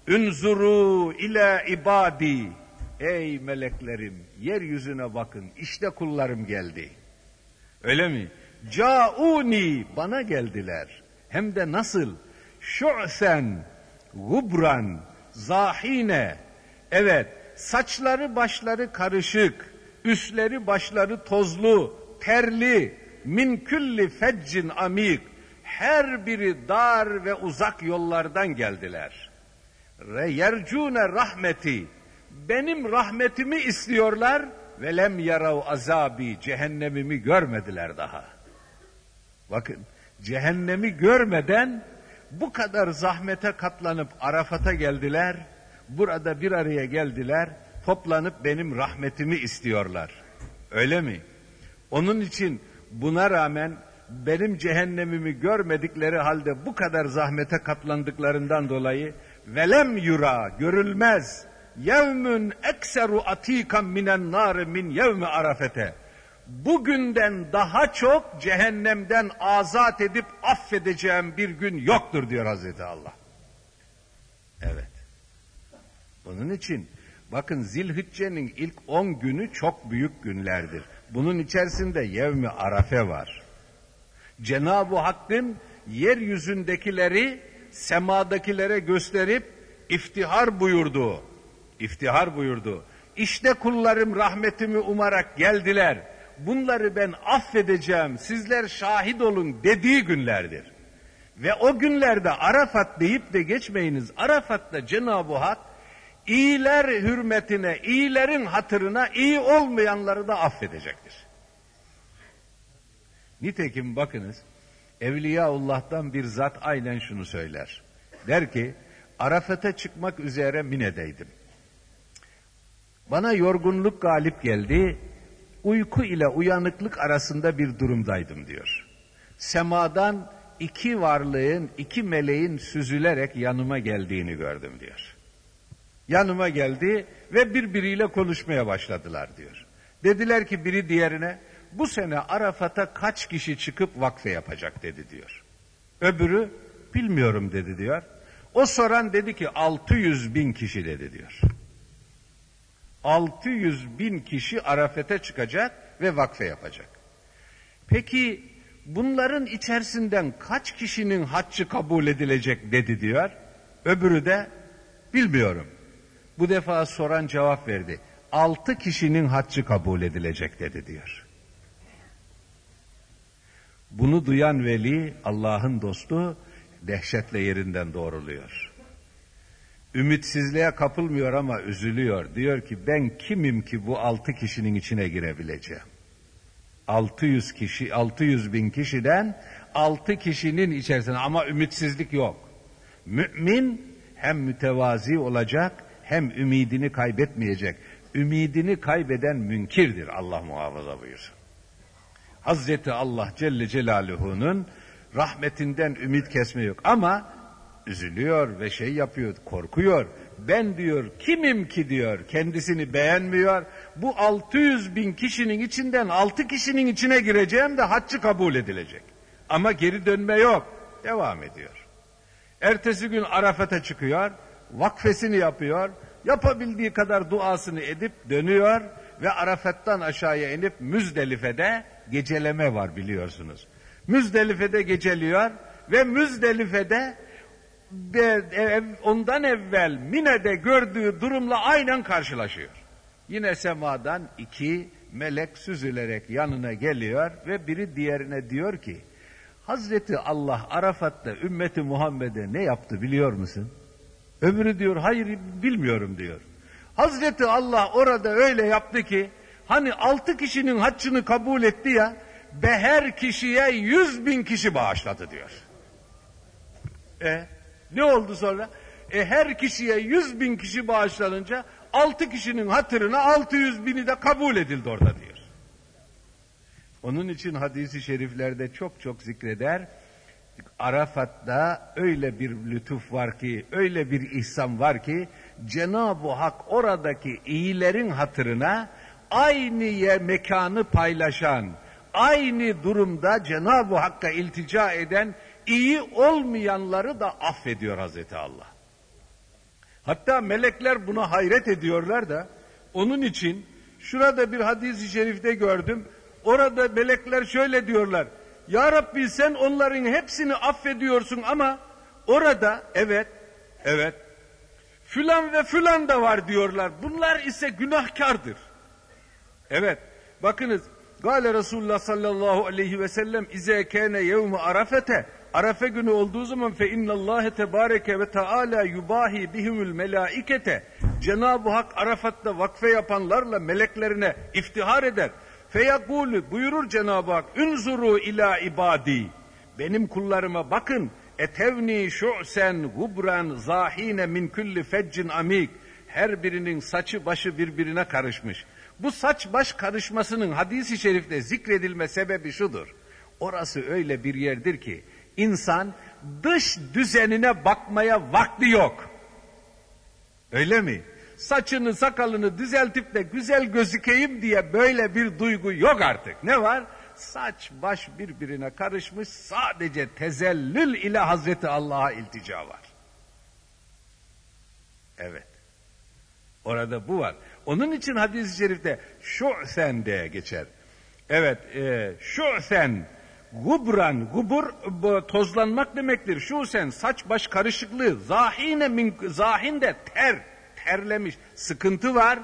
Ünzuru ile ibadi. Ey meleklerim yeryüzüne bakın işte kullarım geldi. Öyle mi? Cauni bana geldiler. Hem de nasıl? Şu'sen, gubran, zahine. Evet saçları başları karışık, üstleri başları tozlu, terli, min külli feccin amik her biri dar ve uzak yollardan geldiler. Re yercune rahmeti benim rahmetimi istiyorlar ve lem yarav azabi cehennemimi görmediler daha. Bakın cehennemi görmeden bu kadar zahmete katlanıp Arafat'a geldiler. Burada bir araya geldiler. Toplanıp benim rahmetimi istiyorlar. Öyle mi? Onun için buna rağmen benim cehennemimi görmedikleri halde bu kadar zahmete katlandıklarından dolayı velem yura görülmez yevmün ekseru atikan minen nar min yevmi arafete bugünden daha çok cehennemden azat edip affedeceğim bir gün yoktur diyor Hazreti Allah. Evet. Bunun için bakın Zilhicce'nin ilk on günü çok büyük günlerdir. Bunun içerisinde yevmi arafe var. Cenab-ı Hakk'ın yeryüzündekileri semadakilere gösterip iftihar buyurdu. İftihar buyurdu. İşte kullarım rahmetimi umarak geldiler. Bunları ben affedeceğim. Sizler şahit olun dediği günlerdir. Ve o günlerde Arafat deyip de geçmeyiniz. Arafat'ta Cenab-ı Hak iyiler hürmetine, iyilerin hatırına iyi olmayanları da affedecektir. Nitekim bakınız Evliyaullah'tan bir zat aynen şunu söyler. Der ki Arafat'a çıkmak üzere Mine'deydim. Bana yorgunluk galip geldi. Uyku ile uyanıklık arasında bir durumdaydım diyor. Semadan iki varlığın, iki meleğin süzülerek yanıma geldiğini gördüm diyor. Yanıma geldi ve birbiriyle konuşmaya başladılar diyor. Dediler ki biri diğerine bu sene Arafat'a kaç kişi çıkıp vakfe yapacak dedi diyor. Öbürü bilmiyorum dedi diyor. O soran dedi ki 600 bin kişi dedi diyor. 600 bin kişi Arafat'a çıkacak ve vakfe yapacak. Peki bunların içerisinden kaç kişinin haccı kabul edilecek dedi diyor. Öbürü de bilmiyorum. Bu defa soran cevap verdi. Altı kişinin haccı kabul edilecek dedi diyor. Bunu duyan veli Allah'ın dostu dehşetle yerinden doğruluyor. Ümitsizliğe kapılmıyor ama üzülüyor. Diyor ki ben kimim ki bu altı kişinin içine girebileceğim. 600 kişi, 600 bin kişiden altı kişinin içerisine ama ümitsizlik yok. Mümin hem mütevazi olacak hem ümidini kaybetmeyecek. Ümidini kaybeden münkirdir Allah muhafaza buyursun. Hazreti Allah Celle Celaluhu'nun rahmetinden ümit kesme yok. Ama üzülüyor ve şey yapıyor, korkuyor. Ben diyor kimim ki diyor kendisini beğenmiyor. Bu 600 bin kişinin içinden 6 kişinin içine gireceğim de haccı kabul edilecek. Ama geri dönme yok. Devam ediyor. Ertesi gün Arafat'a çıkıyor. Vakfesini yapıyor. Yapabildiği kadar duasını edip dönüyor ve Arafat'tan aşağıya inip Müzdelife'de geceleme var biliyorsunuz. Müzdelife'de geceliyor ve Müzdelife'de ondan evvel Mine'de gördüğü durumla aynen karşılaşıyor. Yine semadan iki melek süzülerek yanına geliyor ve biri diğerine diyor ki Hazreti Allah Arafat'ta ümmeti Muhammed'e ne yaptı biliyor musun? Öbürü diyor hayır bilmiyorum diyor. Hazreti Allah orada öyle yaptı ki hani altı kişinin haccını kabul etti ya be her kişiye yüz bin kişi bağışladı diyor. E ne oldu sonra? E her kişiye yüz bin kişi bağışlanınca altı kişinin hatırına altı yüz bini de kabul edildi orada diyor. Onun için hadisi şeriflerde çok çok zikreder. Arafat'ta öyle bir lütuf var ki, öyle bir ihsan var ki, Cenab-ı Hak oradaki iyilerin hatırına aynı yer mekanı paylaşan, aynı durumda Cenab-ı Hakk'a iltica eden iyi olmayanları da affediyor Hazreti Allah. Hatta melekler buna hayret ediyorlar da onun için şurada bir hadis-i şerifte gördüm. Orada melekler şöyle diyorlar. Ya Rabbi sen onların hepsini affediyorsun ama orada evet evet filan ve filan da var diyorlar. Bunlar ise günahkardır. Evet. Bakınız Gale Resulullah sallallahu aleyhi ve sellem ize kâne yevme arafete. Arafe günü olduğu zaman fe innallâhe tebareke ve teâlâ yubahi bihimül melâikete. Cenab-ı Hak Arafat'ta vakfe yapanlarla meleklerine iftihar eder. Feyakulu buyurur Cenab-ı Hak ünzuru ila ibadi benim kullarıma bakın. Etevni şu'sen gubran zahine min kulli feccin amik her birinin saçı başı birbirine karışmış. Bu saç baş karışmasının hadisi şerifte zikredilme sebebi şudur. Orası öyle bir yerdir ki insan dış düzenine bakmaya vakti yok. Öyle mi? Saçını sakalını düzeltip de güzel gözükeyim diye böyle bir duygu yok artık. Ne var? Saç baş birbirine karışmış sadece tezellül ile Hazreti Allah'a iltica var. Evet. Orada bu var. Onun için hadis-i şerifte şu'sen diye geçer. Evet, e, şu'sen Gubran, gubur tozlanmak demektir. Şu sen saç baş karışıklığı, zahine min, zahinde ter, terlemiş, sıkıntı var.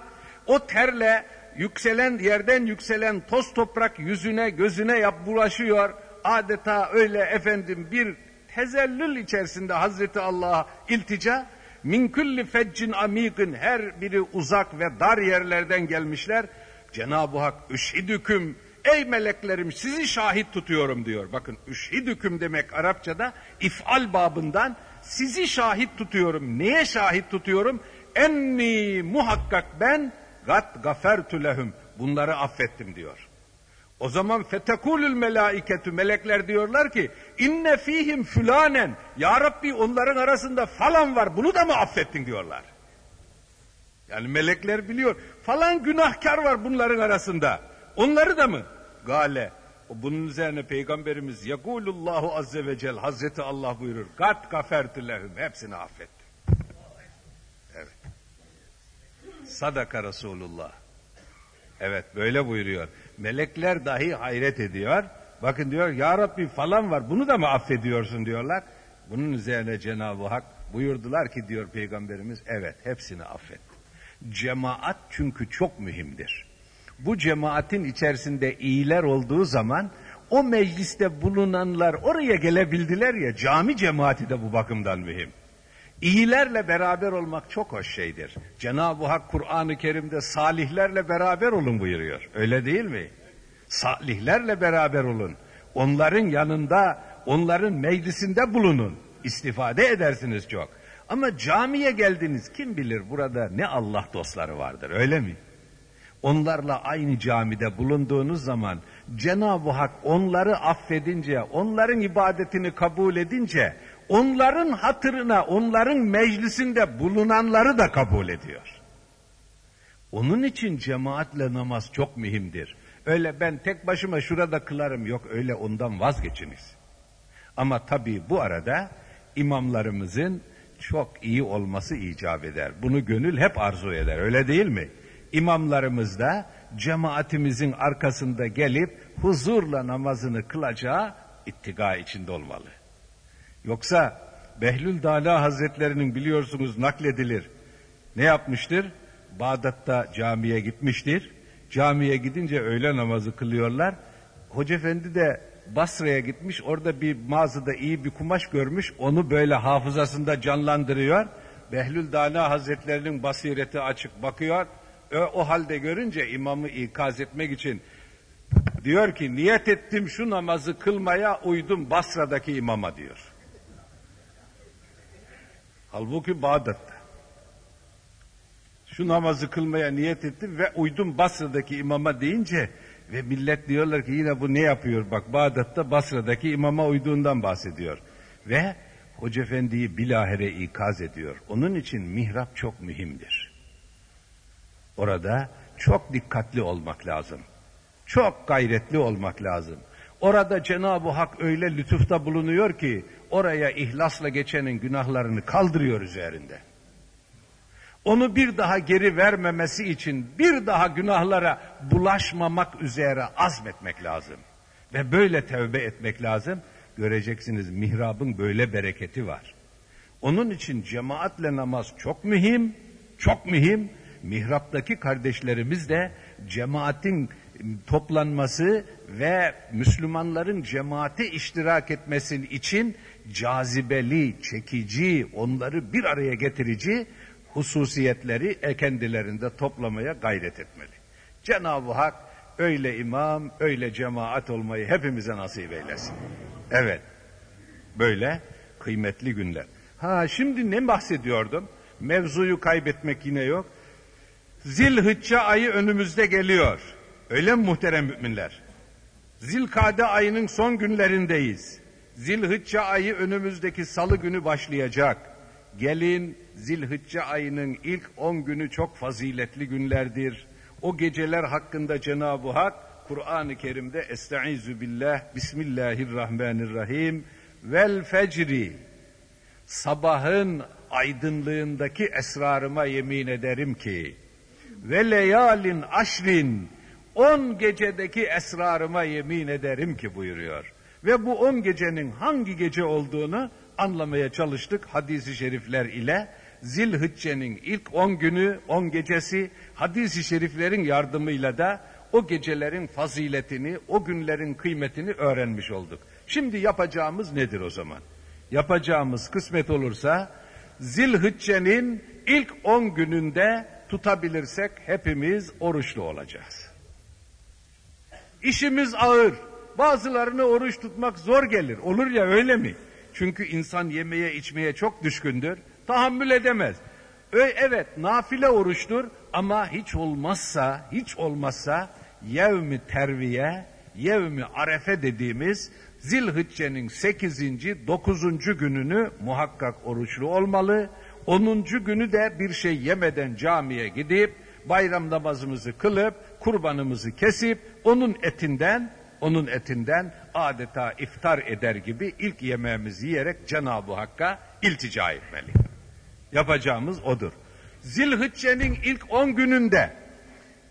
O terle yükselen yerden yükselen toz toprak yüzüne gözüne yap bulaşıyor. Adeta öyle efendim bir tezellül içerisinde Hazreti Allah'a iltica. Min kulli feccin amikin her biri uzak ve dar yerlerden gelmişler. Cenab-ı Hak üşhidüküm Ey meleklerim sizi şahit tutuyorum diyor. Bakın üşhidüküm demek Arapçada ifal babından sizi şahit tutuyorum. Neye şahit tutuyorum? Enni muhakkak ben gat gafertu lehum. Bunları affettim diyor. O zaman fetekulül melaiketü melekler diyorlar ki inne fihim fülanen ya Rabbi onların arasında falan var bunu da mı affettin diyorlar. Yani melekler biliyor falan günahkar var bunların arasında. Onları da mı? Gale. Bunun üzerine Peygamberimiz Yakulullahu Azze ve Cel Hazreti Allah buyurur. Kat gafertü lehum. Hepsini affetti. Evet. Sadaka Resulullah. Evet böyle buyuruyor. Melekler dahi hayret ediyor. Bakın diyor ya Rabbi falan var bunu da mı affediyorsun diyorlar. Bunun üzerine Cenab-ı Hak buyurdular ki diyor Peygamberimiz evet hepsini affet. Cemaat çünkü çok mühimdir bu cemaatin içerisinde iyiler olduğu zaman o mecliste bulunanlar oraya gelebildiler ya cami cemaati de bu bakımdan mühim. İyilerle beraber olmak çok hoş şeydir. Cenab-ı Hak Kur'an-ı Kerim'de salihlerle beraber olun buyuruyor. Öyle değil mi? Salihlerle beraber olun. Onların yanında, onların meclisinde bulunun. İstifade edersiniz çok. Ama camiye geldiniz kim bilir burada ne Allah dostları vardır öyle mi? onlarla aynı camide bulunduğunuz zaman Cenab-ı Hak onları affedince, onların ibadetini kabul edince, onların hatırına, onların meclisinde bulunanları da kabul ediyor. Onun için cemaatle namaz çok mühimdir. Öyle ben tek başıma şurada kılarım yok öyle ondan vazgeçiniz. Ama tabii bu arada imamlarımızın çok iyi olması icap eder. Bunu gönül hep arzu eder öyle değil mi? imamlarımız da cemaatimizin arkasında gelip huzurla namazını kılacağı ittiga içinde olmalı. Yoksa Behlül Dala Hazretlerinin biliyorsunuz nakledilir. Ne yapmıştır? Bağdat'ta camiye gitmiştir. Camiye gidince öğle namazı kılıyorlar. Hoca Efendi de Basra'ya gitmiş. Orada bir mağazada iyi bir kumaş görmüş. Onu böyle hafızasında canlandırıyor. Behlül Dala Hazretlerinin basireti açık bakıyor. O halde görünce imamı ikaz etmek için diyor ki niyet ettim şu namazı kılmaya uydum Basra'daki imama diyor. Halbuki Bağdat'ta. Şu namazı kılmaya niyet ettim ve uydum Basra'daki imama deyince ve millet diyorlar ki yine bu ne yapıyor? Bak Bağdat'ta Basra'daki imama uyduğundan bahsediyor. Ve Hoca Efendi'yi bilahere ikaz ediyor. Onun için mihrap çok mühimdir. Orada çok dikkatli olmak lazım. Çok gayretli olmak lazım. Orada Cenab-ı Hak öyle lütufta bulunuyor ki oraya ihlasla geçenin günahlarını kaldırıyor üzerinde. Onu bir daha geri vermemesi için bir daha günahlara bulaşmamak üzere azmetmek lazım. Ve böyle tevbe etmek lazım. Göreceksiniz mihrabın böyle bereketi var. Onun için cemaatle namaz çok mühim, çok mühim. Mihraptaki kardeşlerimiz de cemaatin toplanması ve Müslümanların cemaate iştirak etmesi için cazibeli, çekici, onları bir araya getirici hususiyetleri kendilerinde toplamaya gayret etmeli. Cenab-ı Hak öyle imam, öyle cemaat olmayı hepimize nasip eylesin. Evet, böyle kıymetli günler. Ha şimdi ne bahsediyordum? Mevzuyu kaybetmek yine yok. Zilhicce ayı önümüzde geliyor. Öyle mi muhterem müminler? Zilkade ayının son günlerindeyiz. Zilhicce ayı önümüzdeki salı günü başlayacak. Gelin Zilhicce ayının ilk on günü çok faziletli günlerdir. O geceler hakkında Cenab-ı Hak Kur'an-ı Kerim'de Estaizu billah Bismillahirrahmanirrahim vel fecri sabahın aydınlığındaki esrarıma yemin ederim ki ve leyalin aşrin on gecedeki esrarıma yemin ederim ki buyuruyor. Ve bu on gecenin hangi gece olduğunu anlamaya çalıştık hadisi şerifler ile. Zilhicce'nin ilk on günü, on gecesi hadisi şeriflerin yardımıyla da o gecelerin faziletini, o günlerin kıymetini öğrenmiş olduk. Şimdi yapacağımız nedir o zaman? Yapacağımız kısmet olursa Zilhicce'nin ilk on gününde tutabilirsek hepimiz oruçlu olacağız. İşimiz ağır. Bazılarını oruç tutmak zor gelir. Olur ya öyle mi? Çünkü insan yemeye içmeye çok düşkündür. Tahammül edemez. Evet nafile oruçtur ama hiç olmazsa hiç olmazsa yevmi terviye, yevmi arefe dediğimiz Zilhicce'nin 8. 9. gününü muhakkak oruçlu olmalı. 10. günü de bir şey yemeden camiye gidip bayram namazımızı kılıp kurbanımızı kesip onun etinden onun etinden adeta iftar eder gibi ilk yemeğimizi yiyerek Cenab-ı Hakk'a iltica etmeli. Yapacağımız odur. Zilhicce'nin ilk on gününde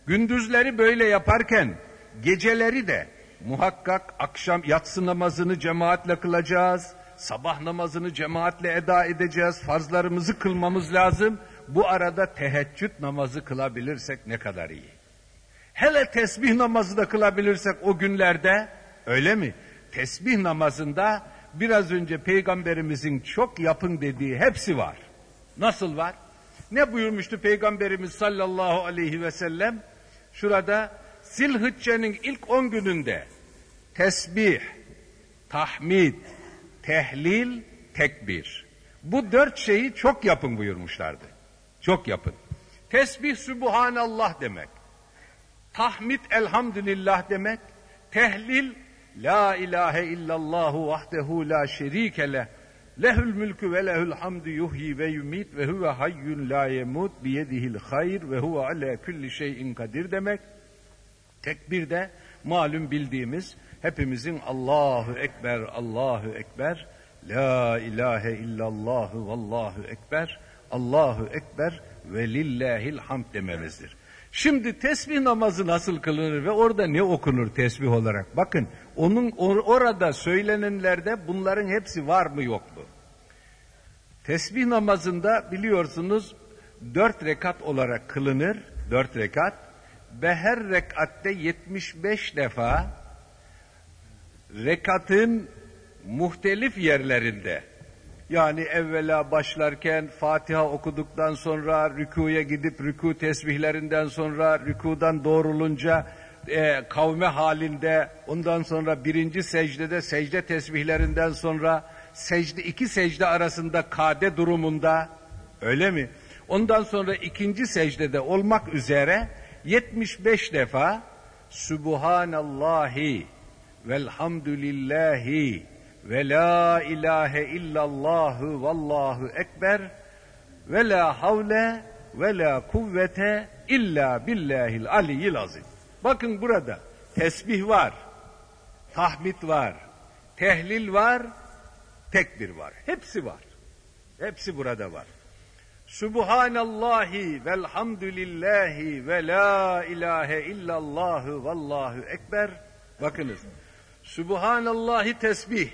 gündüzleri böyle yaparken geceleri de muhakkak akşam yatsı namazını cemaatle kılacağız. Sabah namazını cemaatle eda edeceğiz. Farzlarımızı kılmamız lazım. Bu arada teheccüd namazı kılabilirsek ne kadar iyi. Hele tesbih namazı da kılabilirsek o günlerde öyle mi? Tesbih namazında biraz önce peygamberimizin çok yapın dediği hepsi var. Nasıl var? Ne buyurmuştu peygamberimiz sallallahu aleyhi ve sellem? Şurada Zilhicce'nin ilk on gününde tesbih, tahmid, tehlil, tekbir. Bu dört şeyi çok yapın buyurmuşlardı. Çok yapın. Tesbih Sübhanallah demek. Tahmid elhamdülillah demek. Tehlil La ilahe illallahu vahdehu la şerike leh. Lehül mülkü ve lehül hamdü yuhyi ve yumit ve huve hayyun la yemut biyedihil hayr ve huve ala kulli şeyin kadir demek. Tekbir de malum bildiğimiz hepimizin Allahu Ekber, Allahu Ekber, La ilahe illallahu vallahu ekber, Allahu ekber ve lillahil hamd dememizdir. Şimdi tesbih namazı nasıl kılınır ve orada ne okunur tesbih olarak? Bakın onun or- orada söylenenlerde bunların hepsi var mı yok mu? Tesbih namazında biliyorsunuz dört rekat olarak kılınır. Dört rekat ve her rekatte 75 defa rekatın muhtelif yerlerinde yani evvela başlarken Fatiha okuduktan sonra rükuya gidip rüku tesbihlerinden sonra rükudan doğrulunca e, kavme halinde ondan sonra birinci secdede secde tesbihlerinden sonra secde iki secde arasında kade durumunda öyle mi? Ondan sonra ikinci secdede olmak üzere 75 defa Subhanallahi velhamdülillahi ve la ilahe illallahu vallahu ekber ve la havle ve la kuvvete illa billahil aliyyil azim. Bakın burada tesbih var, tahmid var, tehlil var, tekbir var. Hepsi var. Hepsi burada var. Subhanallahi velhamdülillahi ve la ilahe illallahu vallahu ekber. Bakınız. Subhanallahi tesbih.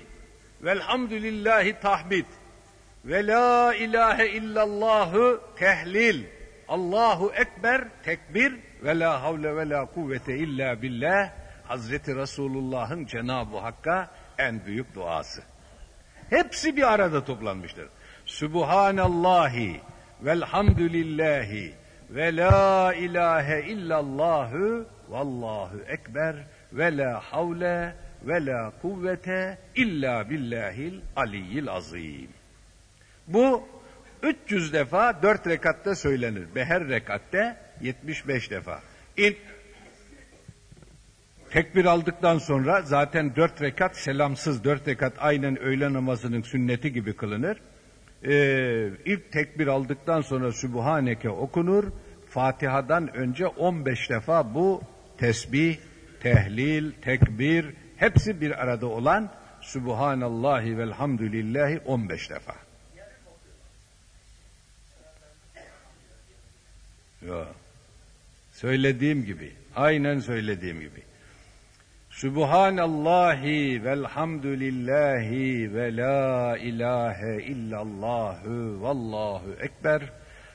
Velhamdülillahi tahmid. Ve la ilahe illallahu tehlil. Allahu ekber tekbir ve la havle ve la kuvvete illa billah. Hazreti Resulullah'ın Cenab-ı Hakk'a en büyük duası. Hepsi bir arada toplanmıştır. Subhanallahi velhamdülillahi ve la ilahe illallahu vallahu ekber ve la havle ve la kuvvete illa billahil aliyyil azim. Bu 300 defa 4 rekatta söylenir. Ve her rekatte 75 defa. İlk tekbir aldıktan sonra zaten 4 rekat selamsız 4 rekat aynen öğle namazının sünneti gibi kılınır. Ee, ilk tekbir aldıktan sonra Sübhaneke okunur. Fatiha'dan önce 15 defa bu tesbih, tehlil, tekbir hepsi bir arada olan Subhanallahi velhamdülillahi 15 defa. Ya. Söylediğim gibi, aynen söylediğim gibi. Subhanallahi velhamdülillahi ve la ilahe illallahu vallahu ekber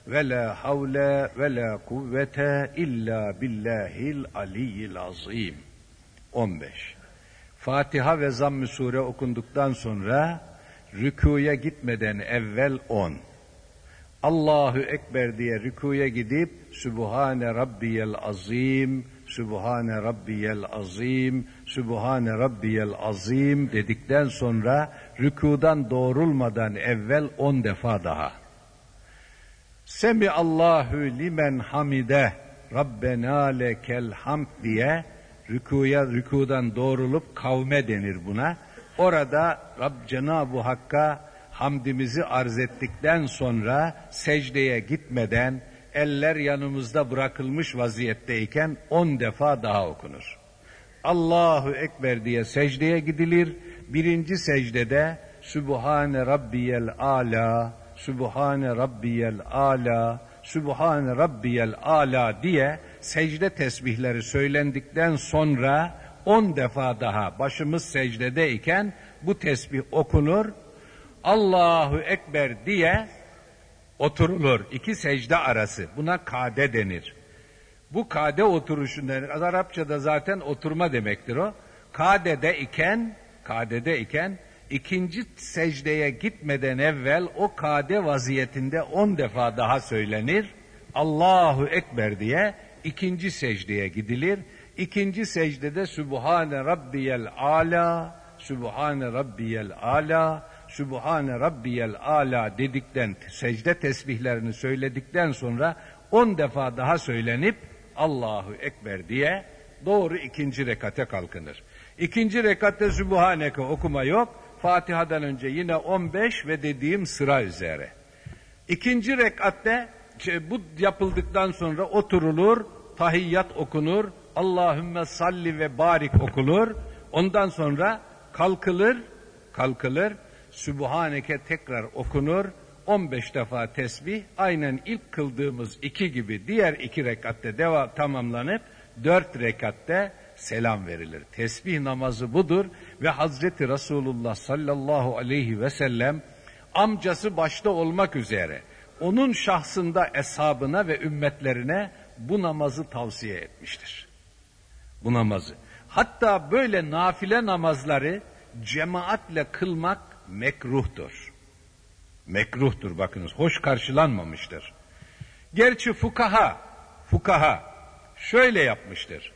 ve la havle ve la kuvvete illa billahil aliyyil azim. 15. Fatiha ve Zamm-ı Sure okunduktan sonra rükuya gitmeden evvel 10. Allahu Ekber diye rükuya gidip Sübhane Rabbiyel Azim, Sübhane Rabbiyel Azim, Sübhane Rabbiyel Azim dedikten sonra rükudan doğrulmadan evvel on defa daha. Semi Allahu limen hamide Rabbena lekel hamd diye rükuya rükudan doğrulup kavme denir buna. Orada Rab Cenab-ı Hakk'a hamdimizi arz ettikten sonra secdeye gitmeden eller yanımızda bırakılmış vaziyetteyken on defa daha okunur. Allahu Ekber diye secdeye gidilir. Birinci secdede Sübhane Rabbiyel Ala, Sübhane Rabbiyel Ala, Sübhane Rabbiyel Ala diye secde tesbihleri söylendikten sonra on defa daha başımız secdedeyken bu tesbih okunur. Allahu Ekber diye oturulur. İki secde arası. Buna kade denir. Bu kade oturuşun denir. Arapçada zaten oturma demektir o. Kadede iken, kadede iken ikinci secdeye gitmeden evvel o kade vaziyetinde on defa daha söylenir. Allahu Ekber diye ikinci secdeye gidilir. İkinci secdede Sübhane Rabbiyel Ala, Sübhane Rabbiyel Ala, Sübhane Rabbiyel Ala dedikten, secde tesbihlerini söyledikten sonra on defa daha söylenip Allahu Ekber diye doğru ikinci rekate kalkınır. İkinci rekatte Sübhaneke okuma yok. Fatiha'dan önce yine 15 ve dediğim sıra üzere. İkinci rekatte bu yapıldıktan sonra oturulur, tahiyyat okunur, Allahümme salli ve barik okunur. Ondan sonra kalkılır, kalkılır, Sübhaneke tekrar okunur. 15 defa tesbih aynen ilk kıldığımız iki gibi diğer iki rekatte deva tamamlanıp dört rekatte selam verilir. Tesbih namazı budur ve Hazreti Resulullah sallallahu aleyhi ve sellem amcası başta olmak üzere onun şahsında eshabına ve ümmetlerine bu namazı tavsiye etmiştir. Bu namazı. Hatta böyle nafile namazları cemaatle kılmak mekruhtur. Mekruhtur bakınız, hoş karşılanmamıştır. Gerçi fukaha, fukaha şöyle yapmıştır.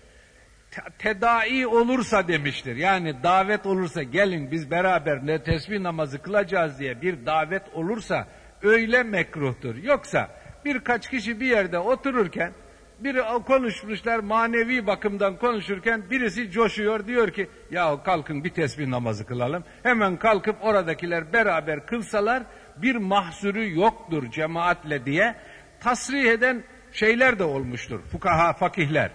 Tedai olursa demiştir. Yani davet olursa gelin biz beraber ne tesbih namazı kılacağız diye bir davet olursa öyle mekruhtur. Yoksa birkaç kişi bir yerde otururken biri konuşmuşlar manevi bakımdan konuşurken birisi coşuyor diyor ki ya kalkın bir tesbih namazı kılalım. Hemen kalkıp oradakiler beraber kılsalar bir mahsuru yoktur cemaatle diye tasrih eden şeyler de olmuştur. Fukaha, fakihler.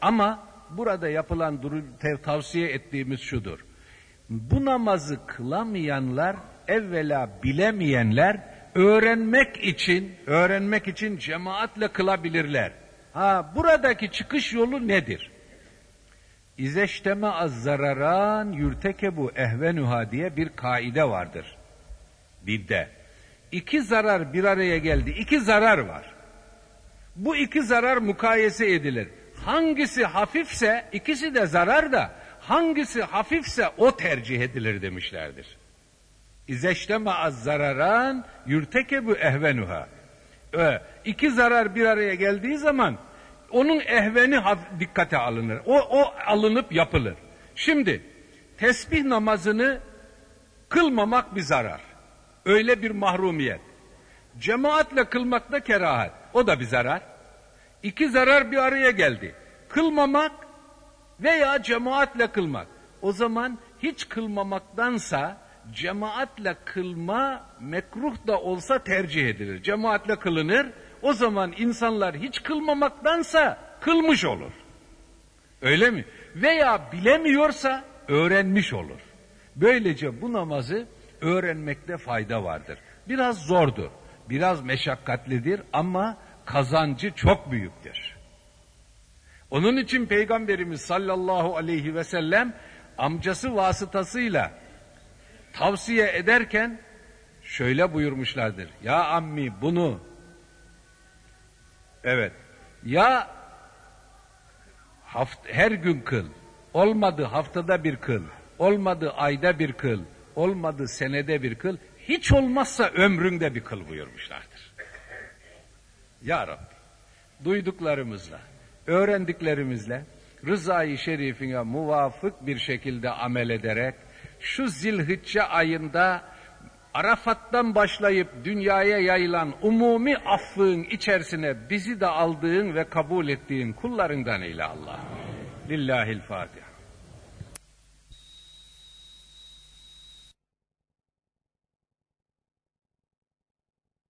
Ama burada yapılan tavsiye ettiğimiz şudur. Bu namazı kılamayanlar evvela bilemeyenler öğrenmek için öğrenmek için cemaatle kılabilirler. Ha buradaki çıkış yolu nedir? İzeşteme az zararan yürtekebu ehvenuha diye bir kaide vardır. Bir de iki zarar bir araya geldi. İki zarar var. Bu iki zarar mukayese edilir. Hangisi hafifse ikisi de zarar da hangisi hafifse o tercih edilir demişlerdir. İzeşteme az zararan yürtekebu ehvenuha. İki zarar bir araya geldiği zaman onun ehveni dikkate alınır. O, o alınıp yapılır. Şimdi tesbih namazını kılmamak bir zarar. Öyle bir mahrumiyet. Cemaatle kılmakta kerahat. O da bir zarar. İki zarar bir araya geldi. Kılmamak veya cemaatle kılmak. O zaman hiç kılmamaktansa cemaatle kılma mekruh da olsa tercih edilir. Cemaatle kılınır. O zaman insanlar hiç kılmamaktansa kılmış olur. Öyle mi? Veya bilemiyorsa öğrenmiş olur. Böylece bu namazı öğrenmekte fayda vardır. Biraz zordur, biraz meşakkatlidir ama kazancı çok büyüktür. Onun için Peygamberimiz sallallahu aleyhi ve sellem amcası vasıtasıyla tavsiye ederken şöyle buyurmuşlardır. Ya ammi bunu. Evet. Ya haft her gün kıl. Olmadı haftada bir kıl. Olmadı ayda bir kıl. Olmadı senede bir kıl. Hiç olmazsa ömründe bir kıl buyurmuşlardır. Ya Rabbi duyduklarımızla öğrendiklerimizle rızayı şerifine muvafık bir şekilde amel ederek şu zilhicce ayında Arafat'tan başlayıp dünyaya yayılan umumi affın içerisine bizi de aldığın ve kabul ettiğin kullarından eyle Allah. Lillahil Fatiha.